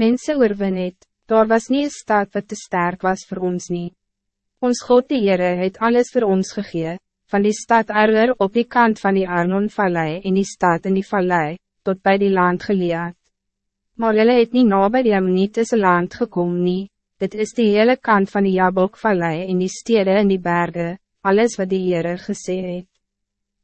mensen oorwin het, daar was niet een stad wat te sterk was voor ons niet. Ons God die Heere het alles voor ons gegee, van die stad Arwer op die kant van die Arnon-vallei en die stad in die vallei, tot bij die land geleerd. Maar hulle het nie na by die Ammonitese land gekom nie, dit is die hele kant van die Jabok-vallei en die stede en die bergen, alles wat die Heere gesê het.